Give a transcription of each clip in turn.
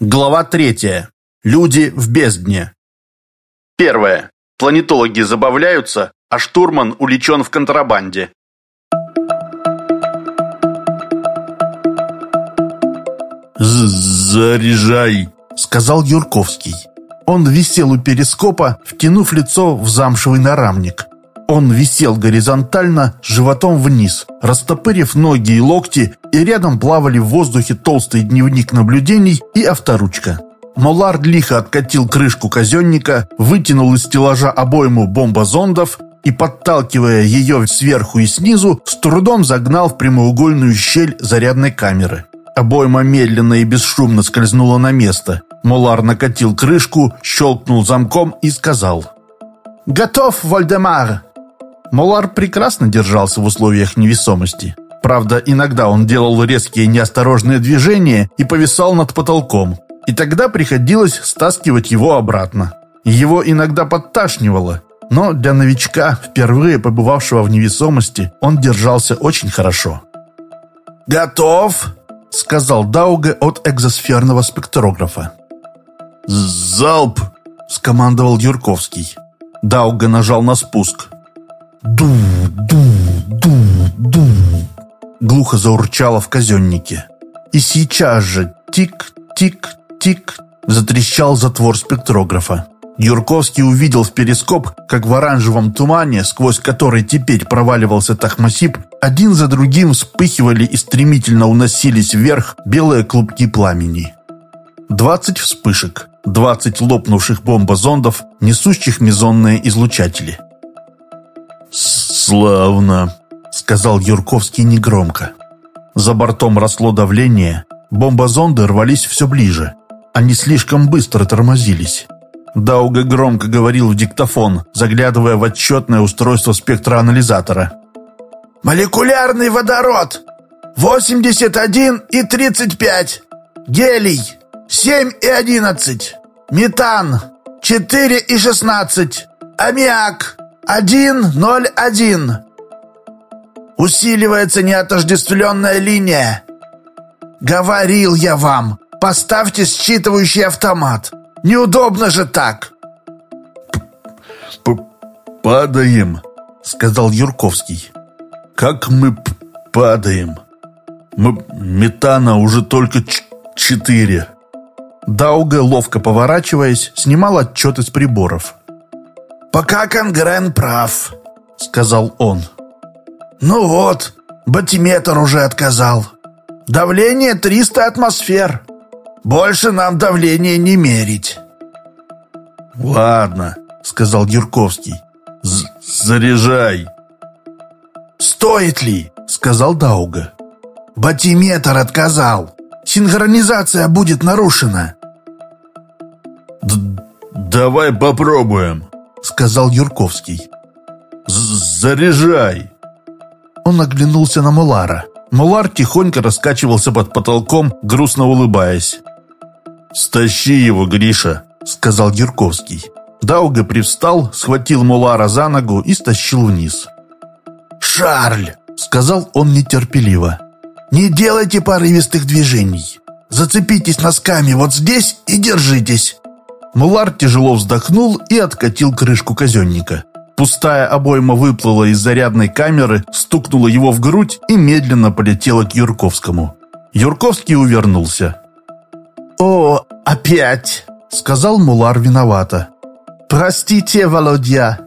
Глава третья. Люди в бездне. Первое. Планетологи забавляются, а штурман уличен в контрабанде. «Заряжай!» — сказал Юрковский. Он висел у перископа, втянув лицо в замшевый нарамник. Он висел горизонтально, животом вниз, растопырив ноги и локти, и рядом плавали в воздухе толстый дневник наблюдений и авторучка. Молар лихо откатил крышку казенника, вытянул из стеллажа обойму бомбозондов и, подталкивая ее сверху и снизу, с трудом загнал в прямоугольную щель зарядной камеры. Обойма медленно и бесшумно скользнула на место. Молар накатил крышку, щелкнул замком и сказал «Готов, Вольдемар!» Молар прекрасно держался в условиях невесомости. Правда, иногда он делал резкие неосторожные движения и повисал над потолком. И тогда приходилось стаскивать его обратно. Его иногда подташнивало, но для новичка, впервые побывавшего в невесомости, он держался очень хорошо. «Готов!» — сказал Дауга от экзосферного спектрографа. «Залп!» — скомандовал Юрковский. Дауга нажал на спуск. Ду, ду, ду, ду. Глухо заурчало в казеннике. И сейчас же тик-тик-тик затрещал затвор спектрографа. Юрковский увидел в перископ, как в оранжевом тумане, сквозь который теперь проваливался Тахмасиб, один за другим вспыхивали и стремительно уносились вверх белые клубки пламени. Двадцать вспышек, двадцать лопнувших бомбозондов, несущих мезонные излучатели. «Славно», — сказал Юрковский негромко. За бортом росло давление, бомбозонды рвались все ближе. Они слишком быстро тормозились. Дауга громко говорил в диктофон, заглядывая в отчетное устройство спектраанализатора. «Молекулярный водород! 81 и 35! Гелий! 7 и 11! Метан! 4 и 16! Аммиак! 101. Усиливается неотождествленная линия. Говорил я вам, поставьте считывающий автомат. Неудобно же так. «Падаем», — сказал Юрковский. «Как мы падаем? Мы метана уже только четыре». Дауга, ловко поворачиваясь, снимал отчет из приборов. «Пока Конгрен прав», — сказал он. «Ну вот, батиметр уже отказал. Давление 300 атмосфер. Больше нам давление не мерить». «Ладно», — сказал Юрковский. «Заряжай». «Стоит ли?» — сказал Дауга. «Батиметр отказал. Синхронизация будет нарушена». Д «Давай попробуем», — сказал Юрковский. «Заряжай!» Он оглянулся на Мулара. Мулар тихонько раскачивался под потолком, грустно улыбаясь. «Стащи его, Гриша», — сказал Юрковский. Дауга привстал, схватил Мулара за ногу и стащил вниз. «Шарль!» — сказал он нетерпеливо. «Не делайте порывистых движений. Зацепитесь носками вот здесь и держитесь. Мулар тяжело вздохнул и откатил крышку казенника. Пустая обойма выплыла из зарядной камеры, стукнула его в грудь и медленно полетела к Юрковскому. Юрковский увернулся. «О, опять!» — сказал Мулар виновато. «Простите, Володя.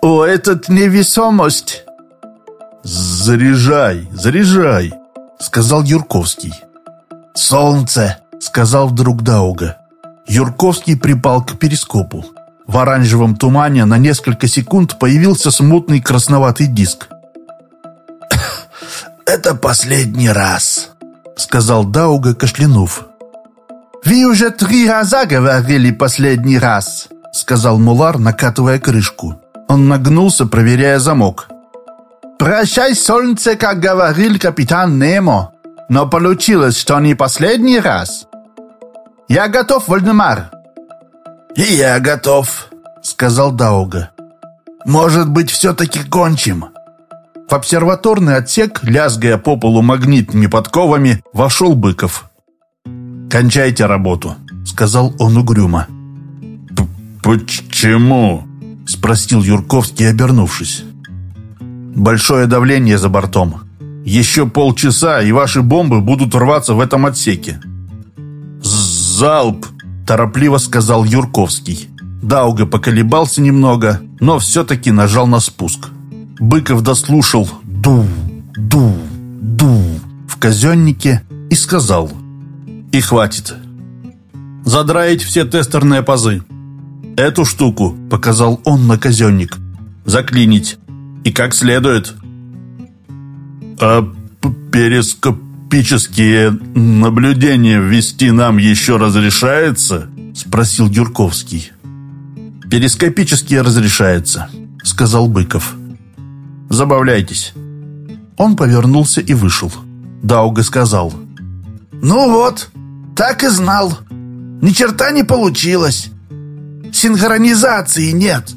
О, этот невесомость!» «Заряжай, заряжай!» — сказал Юрковский. «Солнце!» — сказал вдруг Дауга. Юрковский припал к перископу. В оранжевом тумане на несколько секунд появился смутный красноватый диск. «Это последний раз», — сказал Дауга, кашлянув. «Вы уже три раза говорили последний раз», — сказал Мулар, накатывая крышку. Он нагнулся, проверяя замок. «Прощай, солнце, как говорил капитан Немо. Но получилось, что не последний раз». «Я готов, Вальдемар!» «И я готов», — сказал Дауга. «Может быть, все-таки кончим?» В обсерваторный отсек, лязгая по полу магнитными подковами, вошел Быков. «Кончайте работу», — сказал он угрюмо. «Почему?» — спросил Юрковский, обернувшись. «Большое давление за бортом. Еще полчаса, и ваши бомбы будут рваться в этом отсеке». «Залп!» — торопливо сказал Юрковский. Дауга поколебался немного, но все-таки нажал на спуск. Быков дослушал «ду, ду, ду» в казеннике и сказал «И хватит. Задраить все тестерные пазы. Эту штуку, — показал он на казенник, — заклинить. И как следует». «А перископические наблюдения ввести нам еще разрешается?» — спросил Юрковский. «Перископически разрешается», — сказал Быков. «Забавляйтесь». Он повернулся и вышел. Дауга сказал. «Ну вот, так и знал. Ни черта не получилось. Синхронизации нет».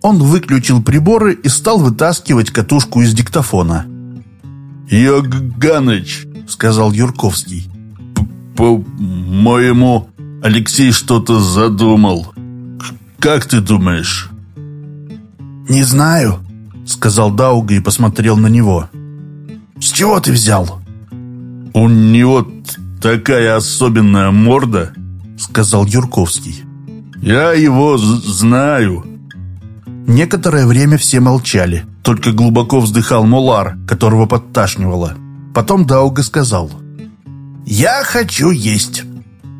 Он выключил приборы и стал вытаскивать катушку из диктофона. «Йоганыч», — сказал Юрковский, — «по-моему, Алексей что-то задумал. Как ты думаешь?» «Не знаю», — сказал Дауга и посмотрел на него. «С чего ты взял?» «У него такая особенная морда», — сказал Юрковский. «Я его знаю». Некоторое время все молчали. Только глубоко вздыхал Мулар, которого подташнивало. Потом Дауга сказал. «Я хочу есть.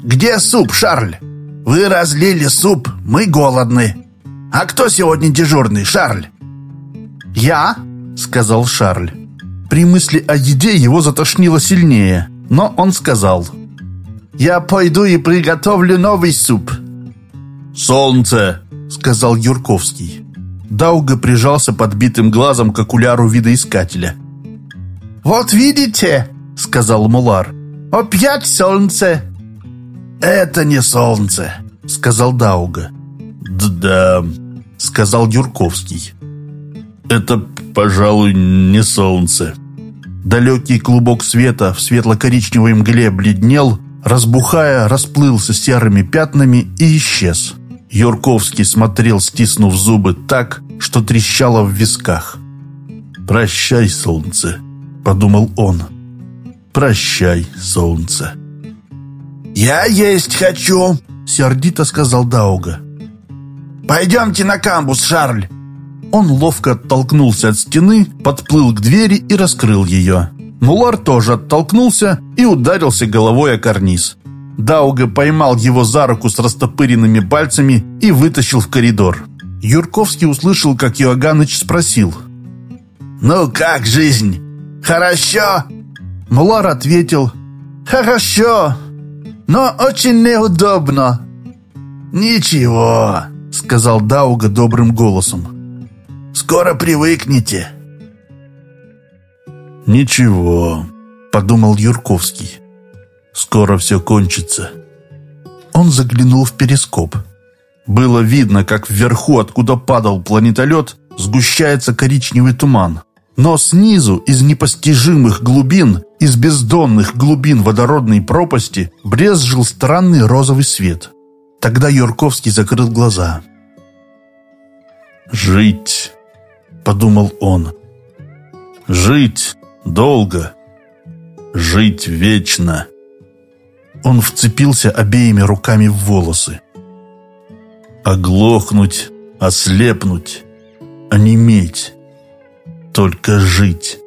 Где суп, Шарль? Вы разлили суп, мы голодны. А кто сегодня дежурный, Шарль?» «Я», — сказал Шарль. При мысли о еде его затошнило сильнее, но он сказал. «Я пойду и приготовлю новый суп». «Солнце», — сказал Юрковский. Дауга прижался подбитым глазом к окуляру видоискателя. «Вот видите», — сказал Мулар, — «опять солнце». «Это не солнце», — сказал Дауга. «Да», — сказал Юрковский. «Это, пожалуй, не солнце». Далекий клубок света в светло-коричневой мгле бледнел, разбухая, расплылся серыми пятнами и исчез. Юрковский смотрел, стиснув зубы так, что трещало в висках. «Прощай, солнце», — подумал он. «Прощай, солнце». «Я есть хочу», — сердито сказал Дауга. «Пойдемте на камбус, Шарль». Он ловко оттолкнулся от стены, подплыл к двери и раскрыл ее. Мулар тоже оттолкнулся и ударился головой о карниз. Дауга поймал его за руку с растопыренными пальцами и вытащил в коридор. Юрковский услышал, как Иоганныч спросил. «Ну как жизнь? Хорошо?» Мулар ответил. «Хорошо, но очень неудобно». «Ничего», — сказал Дауга добрым голосом. «Скоро привыкнете». «Ничего», — подумал Юрковский. «Скоро все кончится». Он заглянул в перископ. Было видно, как вверху, откуда падал планетолет, сгущается коричневый туман. Но снизу, из непостижимых глубин, из бездонных глубин водородной пропасти, брезжил странный розовый свет. Тогда Юрковский закрыл глаза. «Жить», — подумал он. «Жить долго, жить вечно». Он вцепился обеими руками в волосы. Оглохнуть, ослепнуть, онеметь. Только жить.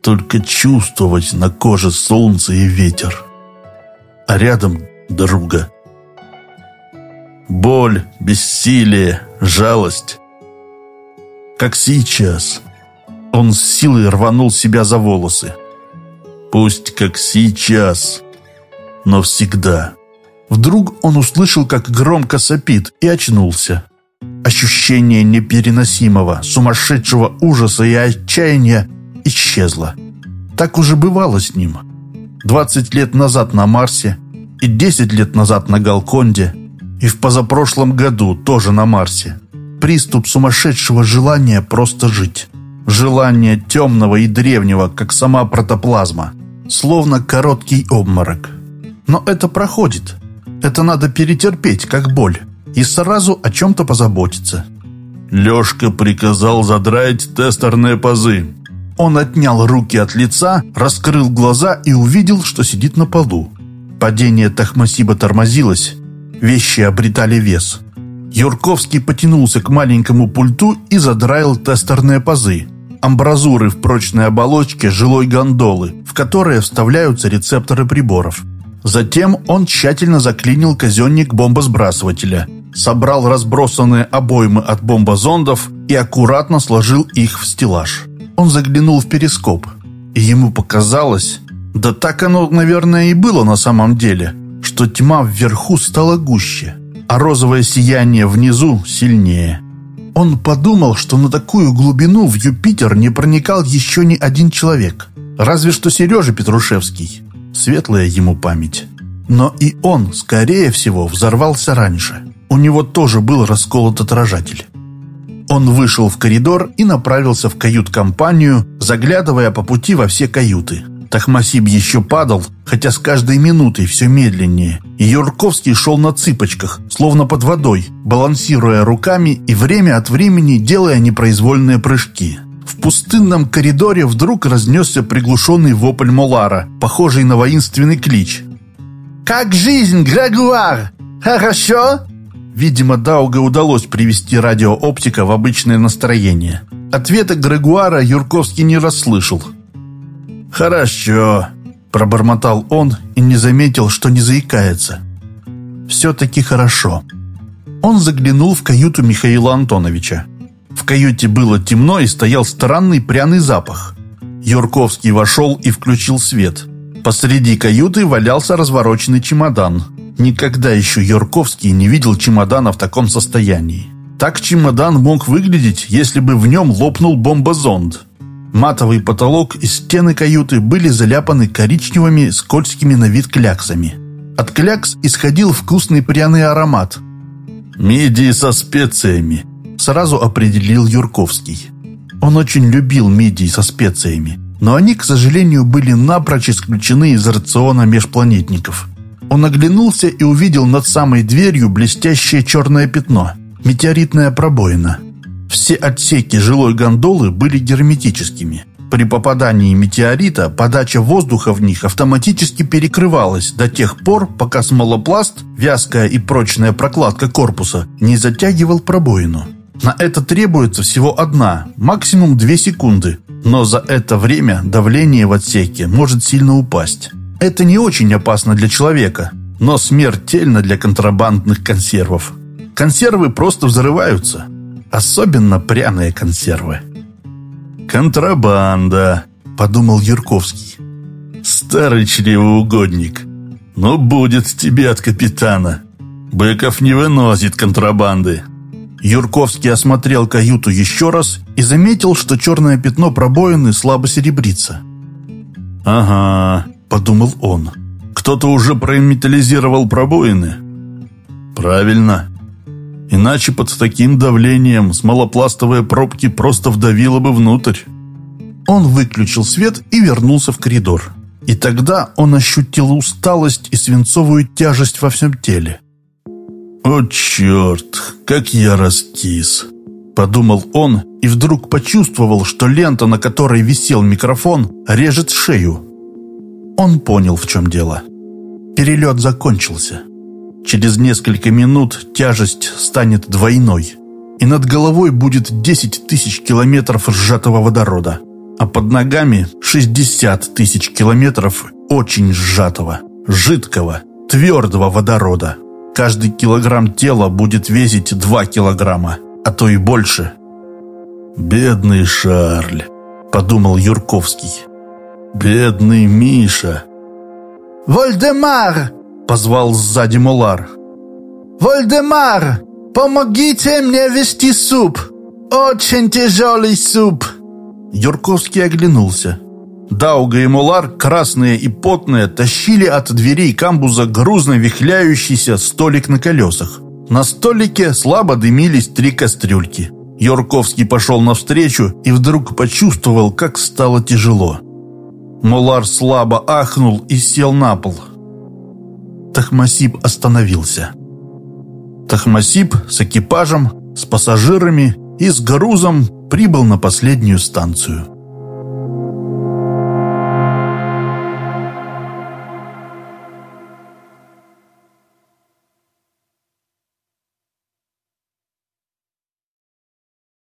Только чувствовать на коже солнце и ветер. А рядом друга. Боль, бессилие, жалость. Как сейчас. Он с силой рванул себя за волосы. Пусть как сейчас, но всегда. Вдруг он услышал, как громко сопит, и очнулся. Ощущение непереносимого, сумасшедшего ужаса и отчаяния исчезло. Так уже бывало с ним. Двадцать лет назад на Марсе, и десять лет назад на Галконде, и в позапрошлом году тоже на Марсе. Приступ сумасшедшего желания просто жить. Желание темного и древнего, как сама протоплазма. Словно короткий обморок. Но это проходит. Это надо перетерпеть, как боль, и сразу о чем-то позаботиться. Лешка приказал задрать тестерные пазы. Он отнял руки от лица, раскрыл глаза и увидел, что сидит на полу. Падение Тахмасиба тормозилось. Вещи обретали вес. Юрковский потянулся к маленькому пульту и задраил тестерные пазы. Амбразуры в прочной оболочке жилой гондолы, в которые вставляются рецепторы приборов. Затем он тщательно заклинил казенник бомбосбрасывателя, собрал разбросанные обоймы от бомбозондов и аккуратно сложил их в стеллаж. Он заглянул в перископ, и ему показалось, да так оно, наверное, и было на самом деле, что тьма вверху стала гуще, а розовое сияние внизу сильнее. Он подумал, что на такую глубину в Юпитер не проникал еще ни один человек, разве что Сережа Петрушевский светлая ему память. Но и он, скорее всего, взорвался раньше. У него тоже был расколот отражатель. Он вышел в коридор и направился в кают-компанию, заглядывая по пути во все каюты. Тахмасиб еще падал, хотя с каждой минутой все медленнее. И Юрковский шел на цыпочках, словно под водой, балансируя руками и время от времени делая непроизвольные прыжки. В пустынном коридоре вдруг разнесся приглушенный вопль Молара, похожий на воинственный клич. «Как жизнь, Грегуар? Хорошо?» Видимо, Дауга удалось привести радиооптика в обычное настроение. Ответа Грегуара Юрковский не расслышал. «Хорошо», – пробормотал он и не заметил, что не заикается. «Все-таки хорошо». Он заглянул в каюту Михаила Антоновича. В каюте было темно и стоял странный пряный запах. Юрковский вошел и включил свет. Посреди каюты валялся развороченный чемодан. Никогда еще Юрковский не видел чемодана в таком состоянии. Так чемодан мог выглядеть, если бы в нем лопнул бомбозонд. Матовый потолок и стены каюты были заляпаны коричневыми скользкими на вид кляксами. От клякс исходил вкусный пряный аромат. «Мидии со специями», сразу определил Юрковский. Он очень любил мидии со специями, но они, к сожалению, были напрочь исключены из рациона межпланетников. Он оглянулся и увидел над самой дверью блестящее черное пятно – метеоритная пробоина. Все отсеки жилой гондолы были герметическими. При попадании метеорита подача воздуха в них автоматически перекрывалась до тех пор, пока смолопласт, вязкая и прочная прокладка корпуса, не затягивал пробоину. На это требуется всего одна, максимум две секунды. Но за это время давление в отсеке может сильно упасть. Это не очень опасно для человека, но смертельно для контрабандных консервов. Консервы просто взрываются. Особенно пряные консервы. «Контрабанда», — подумал Юрковский. «Старый чревоугодник. Но будет тебе от капитана. Быков не выносит контрабанды». Юрковский осмотрел каюту еще раз и заметил, что черное пятно пробоины слабо серебрится. «Ага», — подумал он, — «кто-то уже прометаллизировал пробоины». «Правильно. Иначе под таким давлением смолопластовые пробки просто вдавило бы внутрь». Он выключил свет и вернулся в коридор. И тогда он ощутил усталость и свинцовую тяжесть во всем теле. «О, черт, как я раскис!» Подумал он и вдруг почувствовал, что лента, на которой висел микрофон, режет шею. Он понял, в чем дело. Перелет закончился. Через несколько минут тяжесть станет двойной, и над головой будет 10 тысяч километров сжатого водорода, а под ногами 60 тысяч километров очень сжатого, жидкого, твердого водорода. Каждый килограмм тела будет весить 2 килограмма, а то и больше. «Бедный Шарль», — подумал Юрковский. «Бедный Миша». «Вольдемар!» — позвал сзади Мулар. «Вольдемар, помогите мне вести суп! Очень тяжелый суп!» Юрковский оглянулся. Дауга и Мулар, красные и потные, тащили от дверей камбуза грузно вихляющийся столик на колесах. На столике слабо дымились три кастрюльки. Юрковский пошел навстречу и вдруг почувствовал, как стало тяжело. Мулар слабо ахнул и сел на пол. Тахмасиб остановился. Тахмасиб с экипажем, с пассажирами и с грузом прибыл на последнюю станцию.